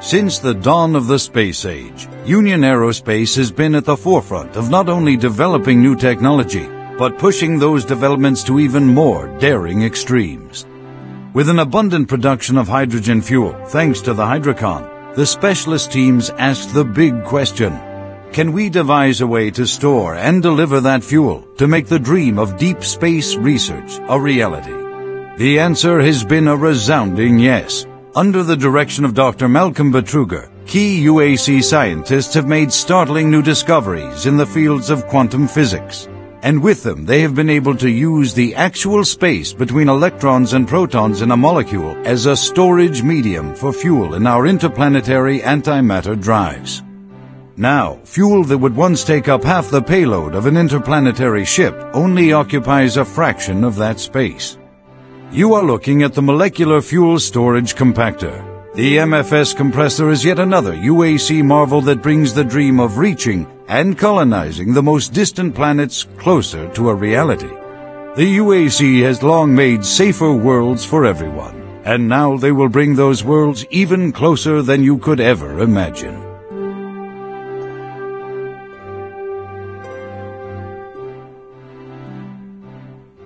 Since the dawn of the space age, Union Aerospace has been at the forefront of not only developing new technology, but pushing those developments to even more daring extremes. With an abundant production of hydrogen fuel, thanks to the Hydrocon, the specialist teams asked the big question. Can we devise a way to store and deliver that fuel to make the dream of deep space research a reality? The answer has been a resounding yes. Under the direction of Dr. Malcolm Betruger, key UAC scientists have made startling new discoveries in the fields of quantum physics. And with them, they have been able to use the actual space between electrons and protons in a molecule as a storage medium for fuel in our interplanetary antimatter drives. Now, fuel that would once take up half the payload of an interplanetary ship only occupies a fraction of that space. You are looking at the Molecular Fuel Storage Compactor. The MFS compressor is yet another UAC marvel that brings the dream of reaching and colonizing the most distant planets closer to a reality. The UAC has long made safer worlds for everyone, and now they will bring those worlds even closer than you could ever imagine.